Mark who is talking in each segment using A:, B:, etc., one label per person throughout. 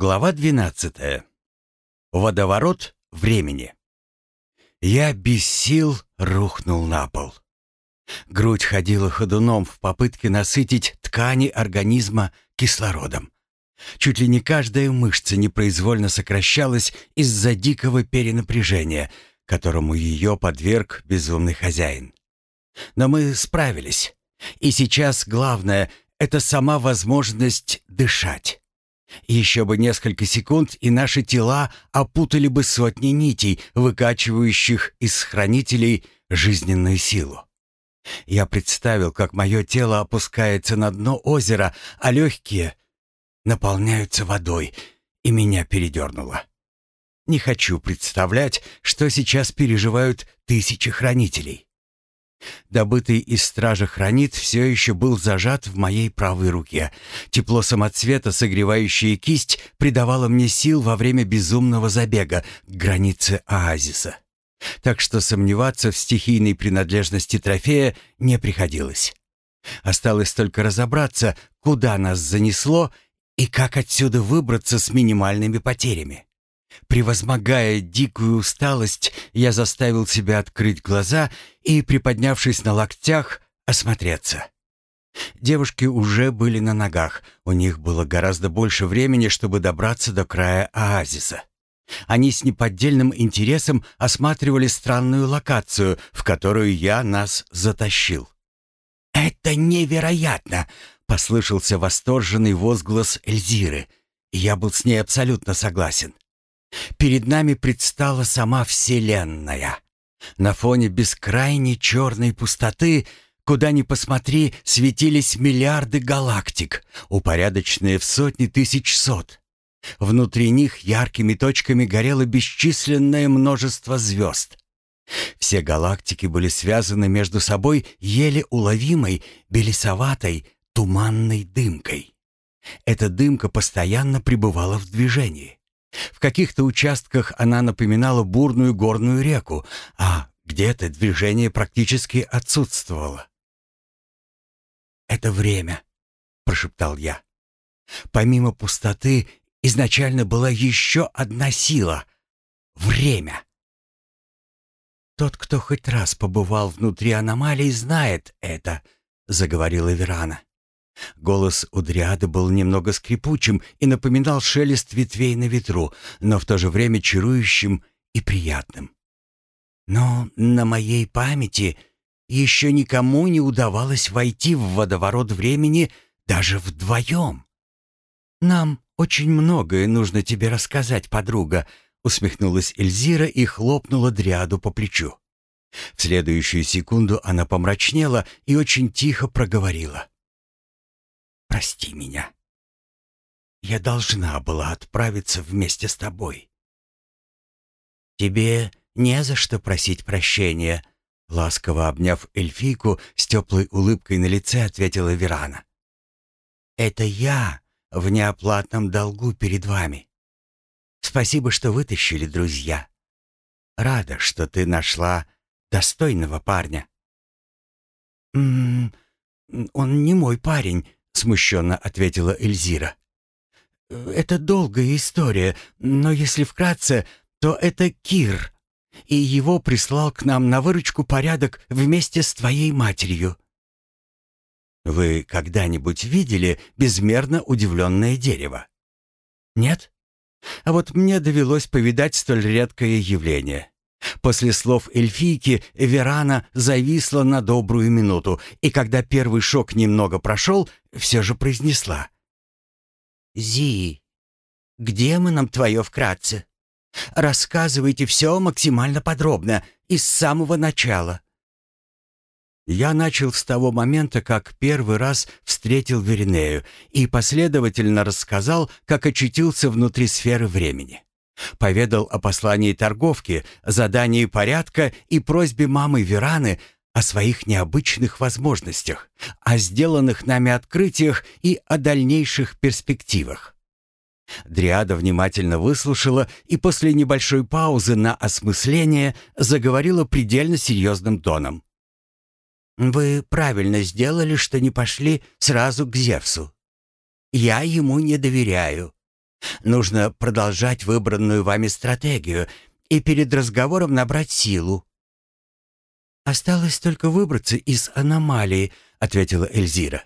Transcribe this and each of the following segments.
A: Глава 12. Водоворот времени. Я без сил рухнул на пол. Грудь ходила ходуном в попытке насытить ткани организма кислородом. Чуть ли не каждая мышца непроизвольно сокращалась из-за дикого перенапряжения, которому ее подверг безумный хозяин. Но мы справились. И сейчас главное — это сама возможность дышать. Еще бы несколько секунд, и наши тела опутали бы сотни нитей, выкачивающих из хранителей жизненную силу. Я представил, как мое тело опускается на дно озера, а легкие наполняются водой, и меня передернуло. Не хочу представлять, что сейчас переживают тысячи хранителей. Добытый из стража хранит все еще был зажат в моей правой руке. Тепло самоцвета, согревающее кисть, придавало мне сил во время безумного забега к границе оазиса. Так что сомневаться в стихийной принадлежности трофея не приходилось. Осталось только разобраться, куда нас занесло и как отсюда выбраться с минимальными потерями. Превозмогая дикую усталость, я заставил себя открыть глаза и, приподнявшись на локтях, осмотреться. Девушки уже были на ногах, у них было гораздо больше времени, чтобы добраться до края оазиса. Они с неподдельным интересом осматривали странную локацию, в которую я нас затащил. «Это невероятно!» — послышался восторженный возглас Эльзиры. Я был с ней абсолютно согласен. Перед нами предстала сама Вселенная. На фоне бескрайней черной пустоты, куда ни посмотри, светились миллиарды галактик, упорядоченные в сотни тысяч сот. Внутри них яркими точками горело бесчисленное множество звезд. Все галактики были связаны между собой еле уловимой, белесоватой, туманной дымкой. Эта дымка постоянно пребывала в движении. В каких-то участках она напоминала бурную горную реку, а где-то движение практически отсутствовало. «Это время», — прошептал я. Помимо пустоты изначально была еще одна сила — время. «Тот, кто хоть раз побывал внутри аномалий, знает это», — заговорила Верана. Голос у Дриады был немного скрипучим и напоминал шелест ветвей на ветру, но в то же время чарующим и приятным. Но на моей памяти еще никому не удавалось войти в водоворот времени даже вдвоем. «Нам очень многое нужно тебе рассказать, подруга», — усмехнулась Эльзира и хлопнула Дриаду по плечу. В следующую секунду она помрачнела и очень тихо проговорила прости меня. Я должна была отправиться вместе с тобой. Тебе не за что просить прощения, ласково обняв эльфийку с теплой улыбкой на лице, ответила Верана. Это я в неоплатном долгу перед вами. Спасибо, что вытащили, друзья. Рада, что ты нашла достойного парня. М -м, он не мой парень, смущенно ответила Эльзира. «Это долгая история, но если вкратце, то это Кир, и его прислал к нам на выручку порядок вместе с твоей матерью». «Вы когда-нибудь видели безмерно удивленное дерево?» «Нет? А вот мне довелось повидать столь редкое явление. После слов эльфийки Верана зависла на добрую минуту, и когда первый шок немного прошел, все же произнесла. «Зи, где мы нам твое вкратце? Рассказывайте все максимально подробно и с самого начала». Я начал с того момента, как первый раз встретил Веринею и последовательно рассказал, как очутился внутри сферы времени. Поведал о послании торговки, задании порядка и просьбе мамы Вераны о своих необычных возможностях, о сделанных нами открытиях и о дальнейших перспективах. Дриада внимательно выслушала и после небольшой паузы на осмысление заговорила предельно серьезным тоном. «Вы правильно сделали, что не пошли сразу к Зевсу. Я ему не доверяю. Нужно продолжать выбранную вами стратегию и перед разговором набрать силу».
B: «Осталось только выбраться из аномалии», — ответила Эльзира.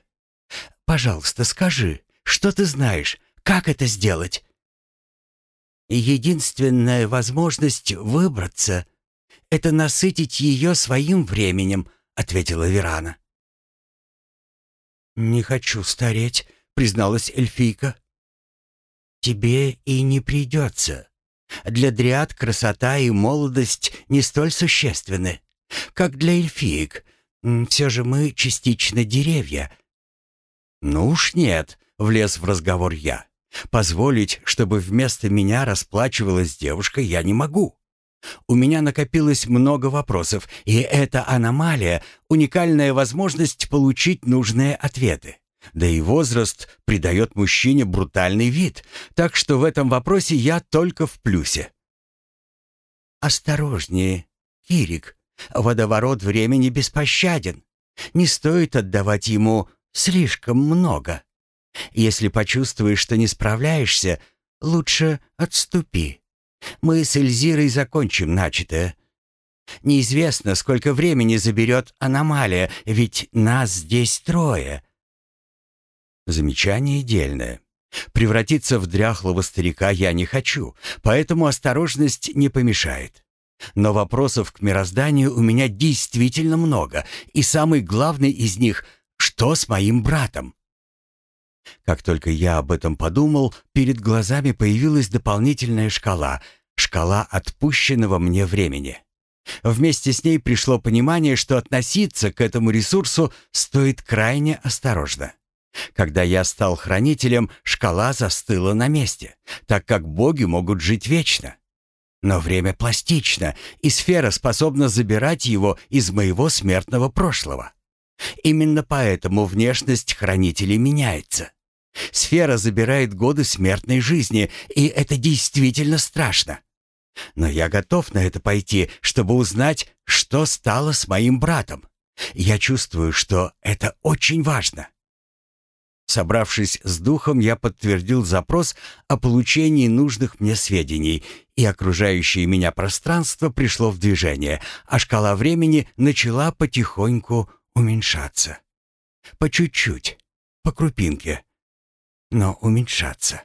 B: «Пожалуйста, скажи, что ты знаешь, как это сделать?»
A: «Единственная возможность выбраться — это насытить ее своим временем», — ответила Верана.
B: «Не хочу стареть», — призналась эльфийка.
A: «Тебе и не придется. Для дриад красота и молодость не столь существенны, как для эльфиек. Все же мы частично деревья». «Ну уж нет», — влез в разговор я. «Позволить, чтобы вместо меня расплачивалась девушка, я не могу». У меня накопилось много вопросов, и эта аномалия — уникальная возможность получить нужные ответы. Да и возраст придает мужчине брутальный вид, так что в этом вопросе я только в плюсе. «Осторожнее, Кирик. Водоворот времени беспощаден. Не стоит отдавать ему слишком много. Если почувствуешь, что не справляешься, лучше отступи». Мы с Эльзирой закончим начатое. Неизвестно, сколько времени заберет аномалия, ведь нас здесь трое». Замечание дельное. Превратиться в дряхлого старика я не хочу, поэтому осторожность не помешает. Но вопросов к мирозданию у меня действительно много, и самый главный из них — что с моим братом? Как только я об этом подумал, перед глазами появилась дополнительная шкала, шкала отпущенного мне времени. Вместе с ней пришло понимание, что относиться к этому ресурсу стоит крайне осторожно. Когда я стал хранителем, шкала застыла на месте, так как боги могут жить вечно. Но время пластично, и сфера способна забирать его из моего смертного прошлого. Именно поэтому внешность хранителей меняется. Сфера забирает годы смертной жизни, и это действительно страшно. Но я готов на это пойти, чтобы узнать, что стало с моим братом. Я чувствую, что это очень важно. Собравшись с духом, я подтвердил запрос о получении нужных мне сведений, и окружающее меня пространство пришло в движение, а шкала времени начала потихоньку уменьшаться. По чуть-чуть, по крупинке, но уменьшаться.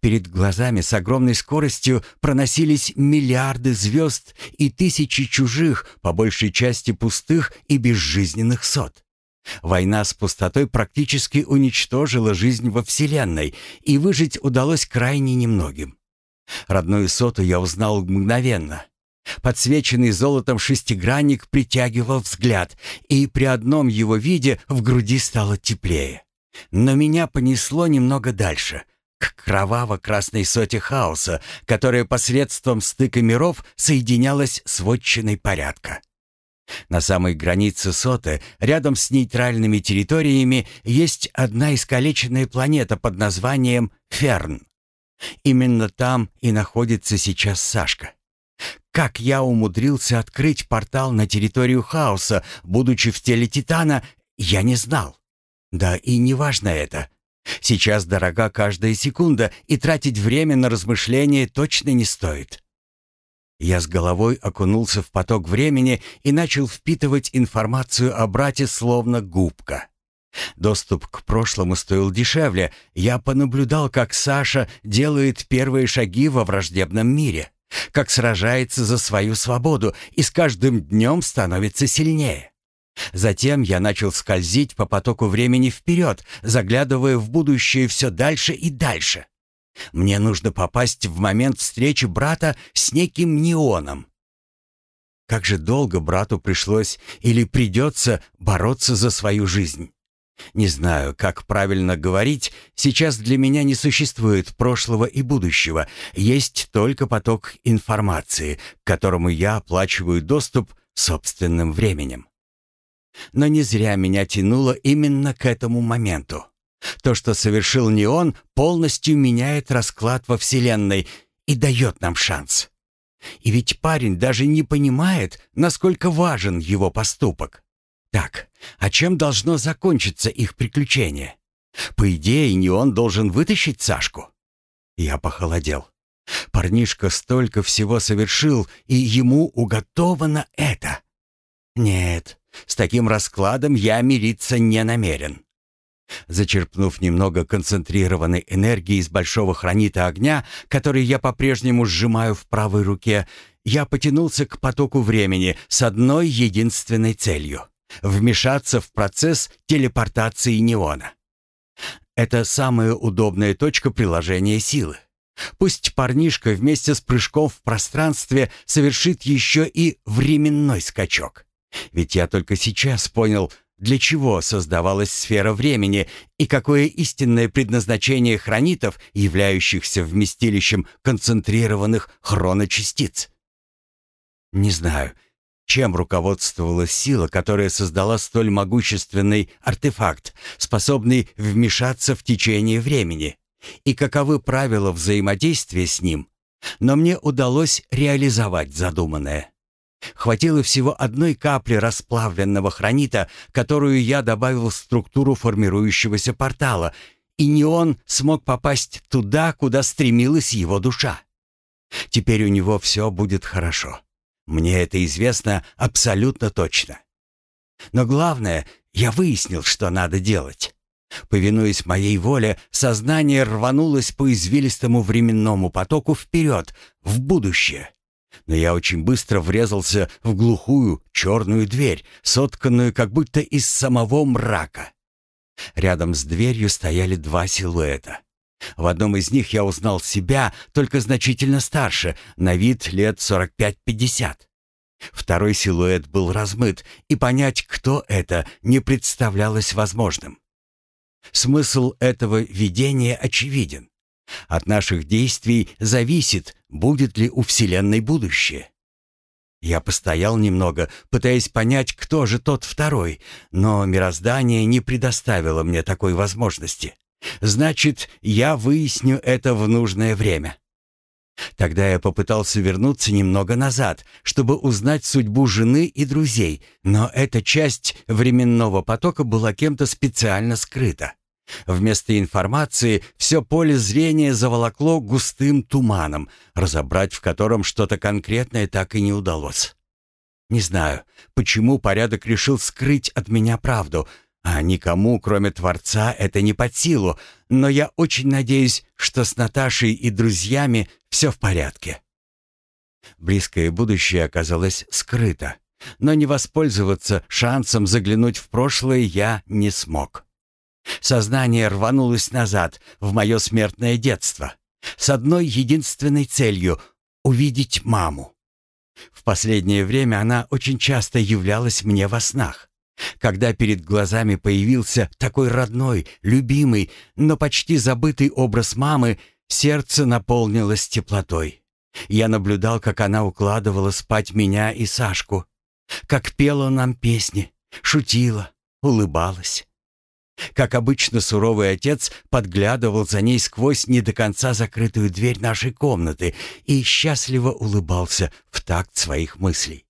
A: Перед глазами с огромной скоростью проносились миллиарды звезд и тысячи чужих, по большей части пустых и безжизненных сот. Война с пустотой практически уничтожила жизнь во Вселенной, и выжить удалось крайне немногим. Родную соту я узнал мгновенно. Подсвеченный золотом шестигранник притягивал взгляд, и при одном его виде в груди стало теплее. Но меня понесло немного дальше, к кроваво-красной соте хаоса, которая посредством стыка миров соединялась с вотчиной порядка. На самой границе соты, рядом с нейтральными территориями, есть одна искалеченная планета под названием Ферн. Именно там и находится сейчас Сашка. Как я умудрился открыть портал на территорию хаоса, будучи в теле Титана, я не знал. Да и не важно это. Сейчас дорога каждая секунда, и тратить время на размышления точно не стоит. Я с головой окунулся в поток времени и начал впитывать информацию о брате словно губка. Доступ к прошлому стоил дешевле. Я понаблюдал, как Саша делает первые шаги во враждебном мире, как сражается за свою свободу и с каждым днем становится сильнее. Затем я начал скользить по потоку времени вперед, заглядывая в будущее все дальше и дальше. Мне нужно попасть в момент встречи брата с неким неоном. Как же долго брату пришлось или придется бороться за свою жизнь. Не знаю, как правильно говорить, сейчас для меня не существует прошлого и будущего, есть только поток информации, к которому я оплачиваю доступ собственным временем. Но не зря меня тянуло именно к этому моменту. То, что совершил не он, полностью меняет расклад во Вселенной и дает нам шанс. И ведь парень даже не понимает, насколько важен его поступок. Так, а чем должно закончиться их приключение? По идее, не он должен вытащить Сашку. Я похолодел. Парнишка столько всего совершил, и ему уготовано это. Нет, с таким раскладом я мириться не намерен. Зачерпнув немного концентрированной энергии из большого хранита огня, который я по-прежнему сжимаю в правой руке, я потянулся к потоку времени с одной единственной целью — вмешаться в процесс телепортации неона. Это самая удобная точка приложения силы. Пусть парнишка вместе с прыжком в пространстве совершит еще и временной скачок. Ведь я только сейчас понял, для чего создавалась сфера времени и какое истинное предназначение хранитов, являющихся вместилищем концентрированных хроночастиц. Не знаю, чем руководствовалась сила, которая создала столь могущественный артефакт, способный вмешаться в течение времени, и каковы правила взаимодействия с ним, но мне удалось реализовать задуманное. Хватило всего одной капли расплавленного хронита, которую я добавил в структуру формирующегося портала, и не он смог попасть туда, куда стремилась его душа. Теперь у него все будет хорошо. Мне это известно абсолютно точно. Но главное, я выяснил, что надо делать. Повинуясь моей воле, сознание рванулось по извилистому временному потоку вперед, в будущее но я очень быстро врезался в глухую черную дверь, сотканную как будто из самого мрака. Рядом с дверью стояли два силуэта. В одном из них я узнал себя, только значительно старше, на вид лет 45-50. Второй силуэт был размыт, и понять, кто это, не представлялось возможным. Смысл этого видения очевиден. От наших действий зависит, будет ли у Вселенной будущее. Я постоял немного, пытаясь понять, кто же тот второй, но мироздание не предоставило мне такой возможности. Значит, я выясню это в нужное время. Тогда я попытался вернуться немного назад, чтобы узнать судьбу жены и друзей, но эта часть временного потока была кем-то специально скрыта. Вместо информации все поле зрения заволокло густым туманом, разобрать в котором что-то конкретное так и не удалось. Не знаю, почему порядок решил скрыть от меня правду, а никому, кроме Творца, это не под силу, но я очень надеюсь, что с Наташей и друзьями все в порядке. Близкое будущее оказалось скрыто, но не воспользоваться шансом заглянуть в прошлое я не смог. Сознание рванулось назад, в мое смертное детство, с одной единственной целью — увидеть маму. В последнее время она очень часто являлась мне во снах. Когда перед глазами появился такой родной, любимый, но почти забытый образ мамы, сердце наполнилось теплотой. Я наблюдал, как она укладывала спать меня и Сашку, как пела нам песни, шутила, улыбалась. Как обычно, суровый отец подглядывал за ней сквозь не до конца закрытую дверь нашей комнаты и счастливо улыбался в такт своих мыслей.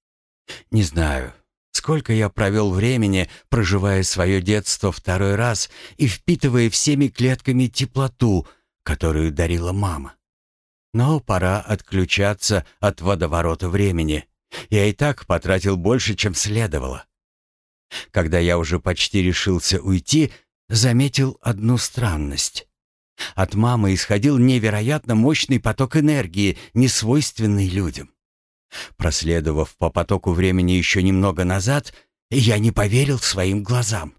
A: Не знаю, сколько я провел времени, проживая свое детство второй раз и впитывая всеми клетками теплоту, которую дарила мама. Но пора отключаться от водоворота времени. Я и так потратил больше, чем следовало. Когда я уже почти решился уйти, заметил одну странность. От мамы исходил невероятно мощный поток энергии, несвойственный людям. Проследовав по потоку времени еще немного назад, я не поверил своим глазам.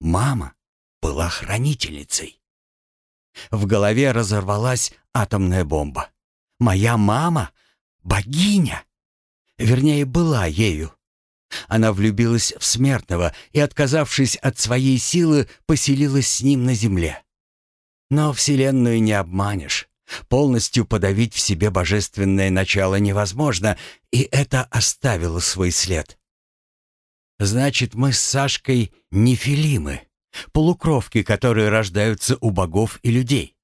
A: Мама была хранительницей. В голове разорвалась атомная бомба. Моя мама — богиня. Вернее, была ею. Она влюбилась в смертного и, отказавшись от своей силы, поселилась с ним на земле. Но Вселенную не обманешь. Полностью подавить в себе божественное начало невозможно, и это оставило свой след. Значит, мы с Сашкой не филимы, полукровки, которые рождаются у богов и людей.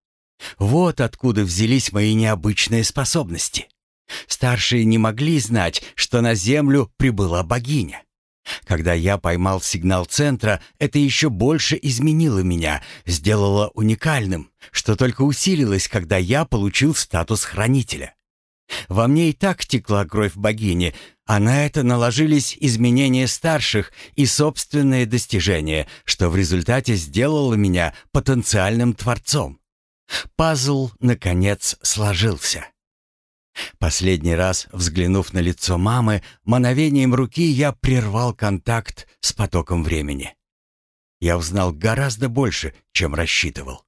A: Вот откуда взялись мои необычные способности. Старшие не могли знать, что на землю прибыла богиня. Когда я поймал сигнал центра, это еще больше изменило меня, сделало уникальным, что только усилилось, когда я получил статус хранителя. Во мне и так текла кровь богини, а на это наложились изменения старших и собственные достижения, что в результате сделало меня потенциальным творцом. Пазл, наконец, сложился. Последний раз, взглянув на лицо мамы, мановением руки я прервал контакт с потоком времени. Я узнал гораздо больше, чем рассчитывал.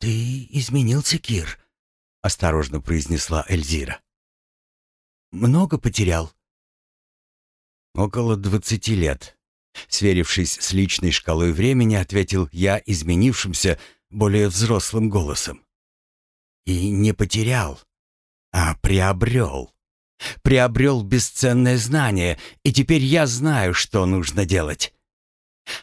B: «Ты изменился, Кир», — осторожно произнесла Эльзира. «Много потерял?»
A: «Около двадцати лет», Сверившись с личной шкалой времени, ответил я изменившимся, более взрослым голосом. И не потерял, а приобрел. Приобрел бесценное знание, и теперь я знаю, что нужно делать.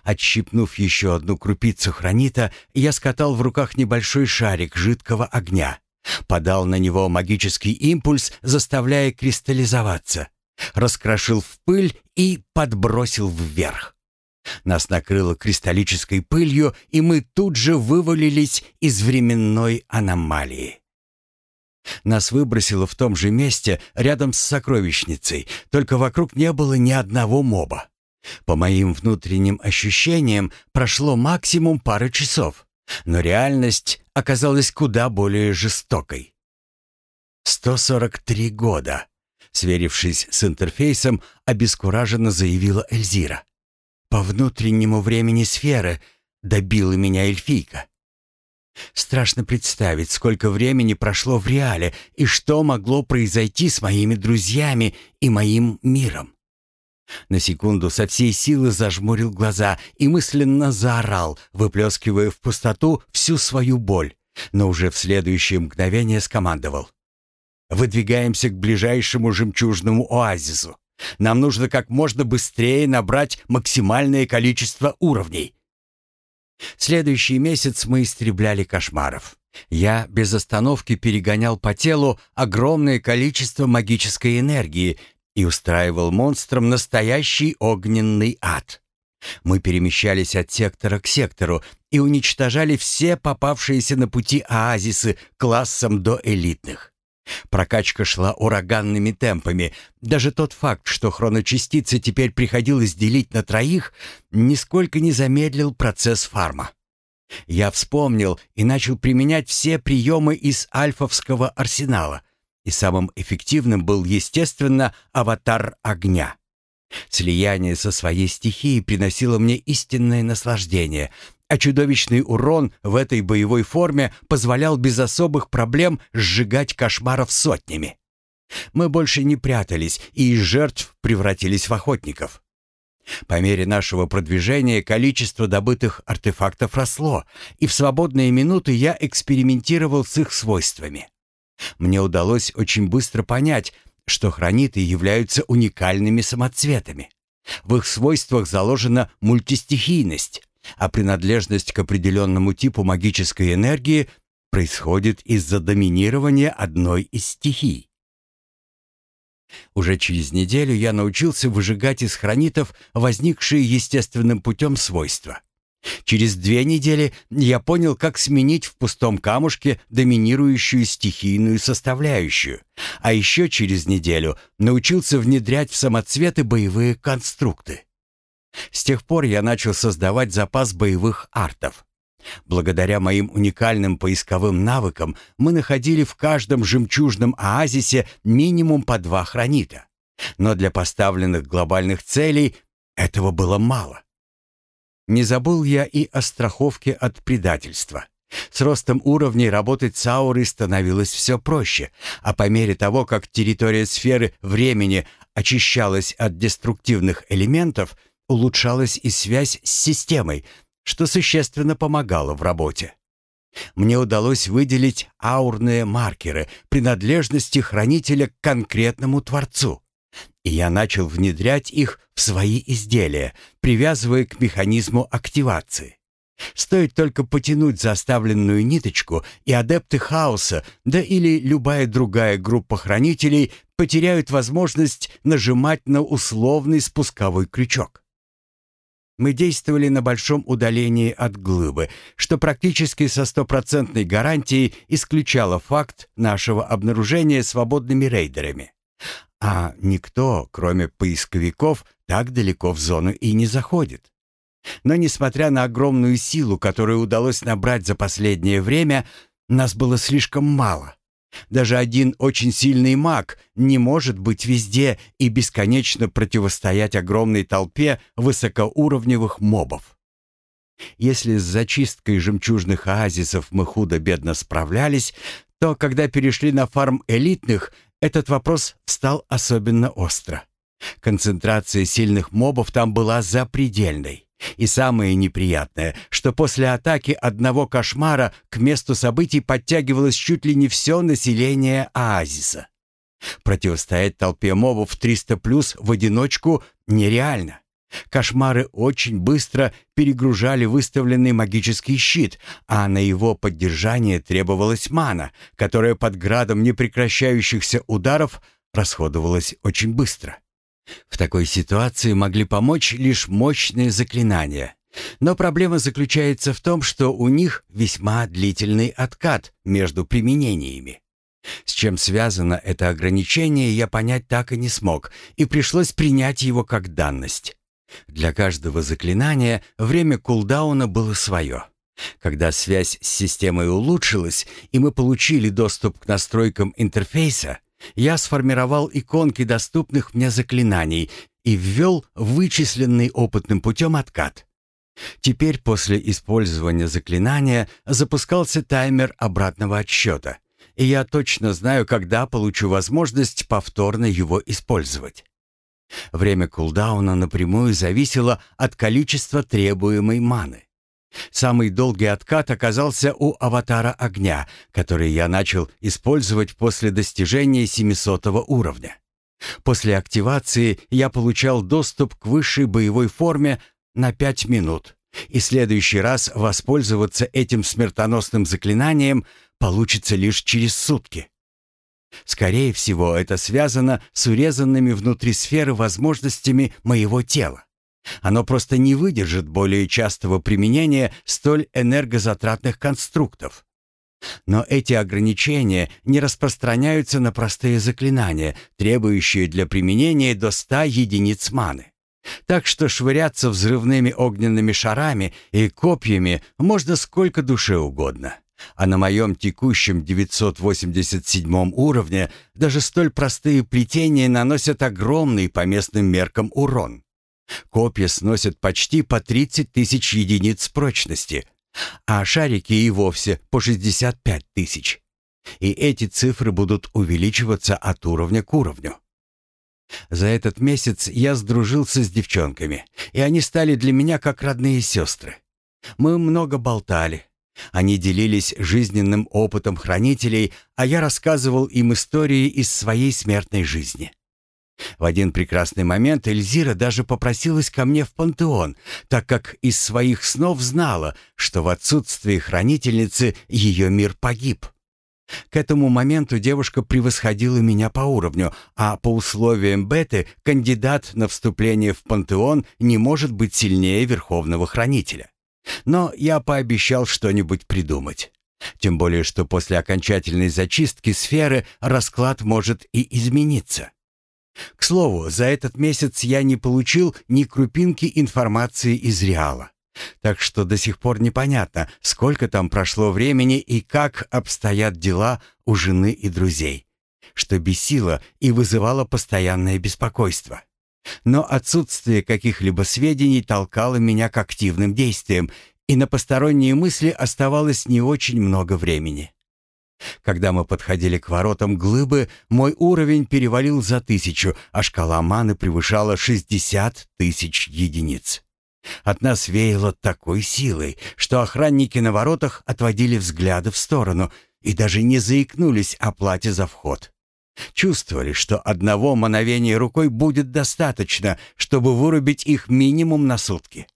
A: Отщипнув еще одну крупицу хранита, я скатал в руках небольшой шарик жидкого огня. Подал на него магический импульс, заставляя кристаллизоваться. Раскрошил в пыль и подбросил вверх. Нас накрыло кристаллической пылью, и мы тут же вывалились из временной аномалии. Нас выбросило в том же месте, рядом с сокровищницей, только вокруг не было ни одного моба. По моим внутренним ощущениям, прошло максимум пары часов, но реальность оказалась куда более жестокой. 143 года. Сверившись с интерфейсом, обескураженно заявила Эльзира. По внутреннему времени сферы добила меня эльфийка. Страшно представить, сколько времени прошло в реале и что могло произойти с моими друзьями и моим миром. На секунду со всей силы зажмурил глаза и мысленно заорал, выплескивая в пустоту всю свою боль, но уже в следующее мгновение скомандовал. «Выдвигаемся к ближайшему жемчужному оазису. Нам нужно как можно быстрее набрать максимальное количество уровней. Следующий месяц мы истребляли кошмаров. Я без остановки перегонял по телу огромное количество магической энергии и устраивал монстрам настоящий огненный ад. Мы перемещались от сектора к сектору и уничтожали все попавшиеся на пути оазисы классом до элитных. Прокачка шла ураганными темпами. Даже тот факт, что хроночастицы теперь приходилось делить на троих, нисколько не замедлил процесс фарма. Я вспомнил и начал применять все приемы из альфовского арсенала. И самым эффективным был, естественно, аватар огня. Слияние со своей стихией приносило мне истинное наслаждение, а чудовищный урон в этой боевой форме позволял без особых проблем сжигать кошмаров сотнями. Мы больше не прятались и из жертв превратились в охотников. По мере нашего продвижения количество добытых артефактов росло, и в свободные минуты я экспериментировал с их свойствами. Мне удалось очень быстро понять, что храниты являются уникальными самоцветами. В их свойствах заложена мультистихийность, а принадлежность к определенному типу магической энергии происходит из-за доминирования одной из стихий. Уже через неделю я научился выжигать из хронитов возникшие естественным путем свойства. Через две недели я понял, как сменить в пустом камушке доминирующую стихийную составляющую, а еще через неделю научился внедрять в самоцветы боевые конструкты. С тех пор я начал создавать запас боевых артов. Благодаря моим уникальным поисковым навыкам мы находили в каждом жемчужном оазисе минимум по два хранита. Но для поставленных глобальных целей этого было мало. Не забыл я и о страховке от предательства. С ростом уровней работать с аурой становилось все проще, а по мере того, как территория сферы времени очищалась от деструктивных элементов – улучшалась и связь с системой, что существенно помогало в работе. Мне удалось выделить аурные маркеры принадлежности хранителя к конкретному творцу. И я начал внедрять их в свои изделия, привязывая к механизму активации. Стоит только потянуть заставленную ниточку, и адепты хаоса, да или любая другая группа хранителей потеряют возможность нажимать на условный спусковой крючок. Мы действовали на большом удалении от глыбы, что практически со стопроцентной гарантией исключало факт нашего обнаружения свободными рейдерами. А никто, кроме поисковиков, так далеко в зону и не заходит. Но несмотря на огромную силу, которую удалось набрать за последнее время, нас было слишком мало. Даже один очень сильный маг не может быть везде и бесконечно противостоять огромной толпе высокоуровневых мобов. Если с зачисткой жемчужных оазисов мы худо-бедно справлялись, то когда перешли на фарм элитных, этот вопрос стал особенно остро. Концентрация сильных мобов там была запредельной. И самое неприятное, что после атаки одного кошмара к месту событий подтягивалось чуть ли не все население оазиса. Противостоять толпе мобов 300+, в одиночку нереально. Кошмары очень быстро перегружали выставленный магический щит, а на его поддержание требовалась мана, которая под градом непрекращающихся ударов расходовалась очень быстро. В такой ситуации могли помочь лишь мощные заклинания. Но проблема заключается в том, что у них весьма длительный откат между применениями. С чем связано это ограничение, я понять так и не смог, и пришлось принять его как данность. Для каждого заклинания время кулдауна было свое. Когда связь с системой улучшилась, и мы получили доступ к настройкам интерфейса, я сформировал иконки доступных мне заклинаний и ввел вычисленный опытным путем откат. Теперь после использования заклинания запускался таймер обратного отсчета, и я точно знаю, когда получу возможность повторно его использовать. Время кулдауна напрямую зависело от количества требуемой маны. Самый долгий откат оказался у аватара огня, который я начал использовать после достижения 700 уровня. После активации я получал доступ к высшей боевой форме на 5 минут, и следующий раз воспользоваться этим смертоносным заклинанием получится лишь через сутки. Скорее всего, это связано с урезанными внутри сферы возможностями моего тела. Оно просто не выдержит более частого применения столь энергозатратных конструктов. Но эти ограничения не распространяются на простые заклинания, требующие для применения до 100 единиц маны. Так что швыряться взрывными огненными шарами и копьями можно сколько душе угодно. А на моем текущем 987 уровне даже столь простые плетения наносят огромный по местным меркам урон. Копья сносят почти по 30 тысяч единиц прочности, а шарики и вовсе по 65 тысяч. И эти цифры будут увеличиваться от уровня к уровню. За этот месяц я сдружился с девчонками, и они стали для меня как родные сестры. Мы много болтали. Они делились жизненным опытом хранителей, а я рассказывал им истории из своей смертной жизни. В один прекрасный момент Эльзира даже попросилась ко мне в пантеон, так как из своих снов знала, что в отсутствии хранительницы ее мир погиб. К этому моменту девушка превосходила меня по уровню, а по условиям беты кандидат на вступление в пантеон не может быть сильнее Верховного Хранителя. Но я пообещал что-нибудь придумать. Тем более, что после окончательной зачистки сферы расклад может и измениться. К слову, за этот месяц я не получил ни крупинки информации из Реала. Так что до сих пор непонятно, сколько там прошло времени и как обстоят дела у жены и друзей, что бесило и вызывало постоянное беспокойство. Но отсутствие каких-либо сведений толкало меня к активным действиям, и на посторонние мысли оставалось не очень много времени. Когда мы подходили к воротам глыбы, мой уровень перевалил за тысячу, а шкала маны превышала 60 тысяч единиц. От нас веяло такой силой, что охранники на воротах отводили взгляды в сторону и даже не заикнулись о плате за вход. Чувствовали, что одного мановения рукой будет достаточно, чтобы вырубить их минимум на сутки.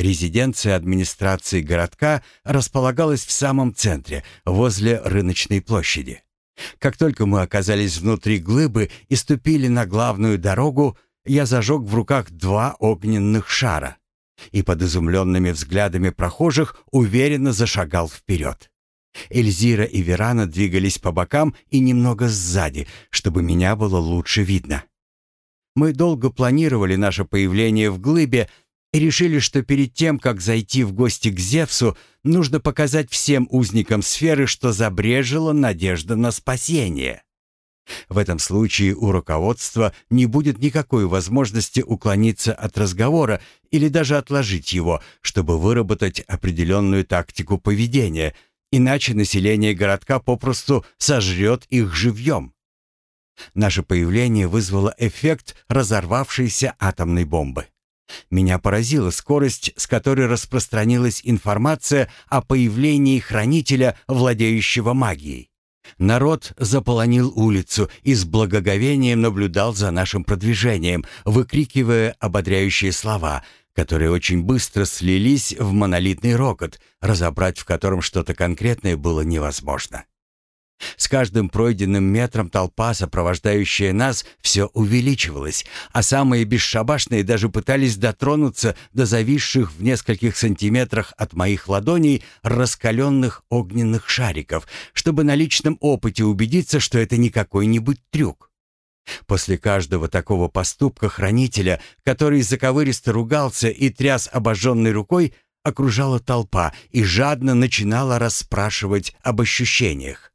A: Резиденция администрации городка располагалась в самом центре, возле рыночной площади. Как только мы оказались внутри глыбы и ступили на главную дорогу, я зажег в руках два огненных шара и под изумленными взглядами прохожих уверенно зашагал вперед. Эльзира и Верана двигались по бокам и немного сзади, чтобы меня было лучше видно. Мы долго планировали наше появление в глыбе и решили, что перед тем, как зайти в гости к Зевсу, нужно показать всем узникам сферы, что забрежила надежда на спасение. В этом случае у руководства не будет никакой возможности уклониться от разговора или даже отложить его, чтобы выработать определенную тактику поведения, иначе население городка попросту сожрет их живьем. Наше появление вызвало эффект разорвавшейся атомной бомбы. Меня поразила скорость, с которой распространилась информация о появлении хранителя, владеющего магией. Народ заполонил улицу и с благоговением наблюдал за нашим продвижением, выкрикивая ободряющие слова, которые очень быстро слились в монолитный рокот, разобрать в котором что-то конкретное было невозможно. С каждым пройденным метром толпа, сопровождающая нас, все увеличивалась, а самые бесшабашные даже пытались дотронуться до зависших в нескольких сантиметрах от моих ладоней раскаленных огненных шариков, чтобы на личном опыте убедиться, что это не какой-нибудь трюк. После каждого такого поступка хранителя, который заковыристо ругался и тряс обожженной рукой, окружала толпа и жадно начинала расспрашивать об ощущениях.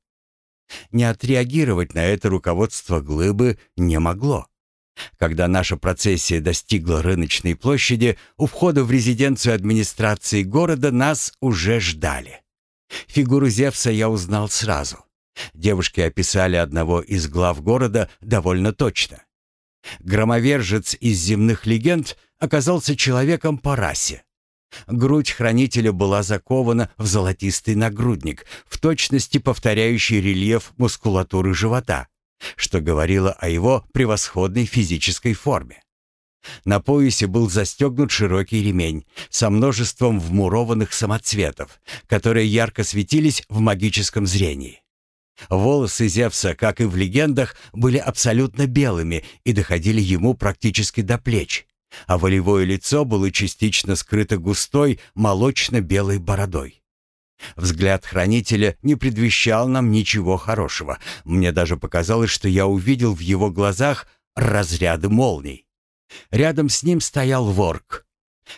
A: Не отреагировать на это руководство глыбы не могло. Когда наша процессия достигла рыночной площади, у входа в резиденцию администрации города нас уже ждали. Фигуру Зевса я узнал сразу. Девушки описали одного из глав города довольно точно. Громовержец из земных легенд оказался человеком по расе. Грудь хранителя была закована в золотистый нагрудник, в точности повторяющий рельеф мускулатуры живота, что говорило о его превосходной физической форме. На поясе был застегнут широкий ремень со множеством вмурованных самоцветов, которые ярко светились в магическом зрении. Волосы Зевса, как и в легендах, были абсолютно белыми и доходили ему практически до плеч а волевое лицо было частично скрыто густой молочно-белой бородой. Взгляд хранителя не предвещал нам ничего хорошего. Мне даже показалось, что я увидел в его глазах разряды молний. Рядом с ним стоял ворк.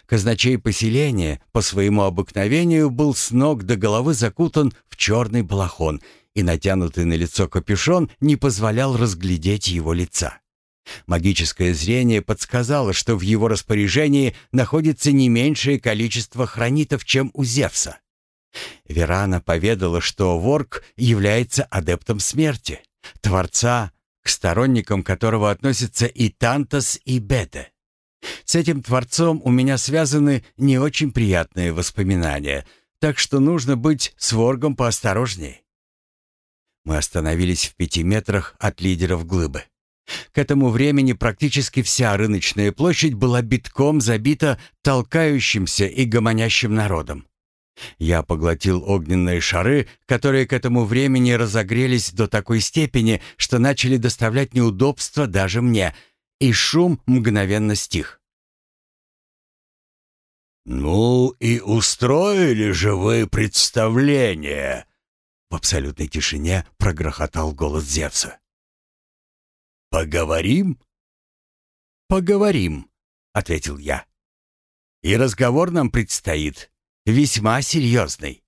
A: Казначей поселения по своему обыкновению был с ног до головы закутан в черный балахон, и натянутый на лицо капюшон не позволял разглядеть его лица. Магическое зрение подсказало, что в его распоряжении находится не меньшее количество хранитов, чем у Зевса. Верана поведала, что Ворк является адептом смерти, Творца, к сторонникам которого относятся и Тантас, и Бете. С этим Творцом у меня связаны не очень приятные воспоминания, так что нужно быть с Воргом поосторожнее. Мы остановились в пяти метрах от лидеров глыбы. К этому времени практически вся рыночная площадь была битком забита толкающимся и гомонящим народом. Я поглотил огненные шары, которые к этому времени разогрелись до такой степени, что начали доставлять неудобства даже мне, и шум мгновенно стих.
C: «Ну и устроили же вы представление!» В абсолютной тишине прогрохотал голос Зевса. «Поговорим?»
A: «Поговорим», — ответил я. «И разговор нам предстоит весьма серьезный».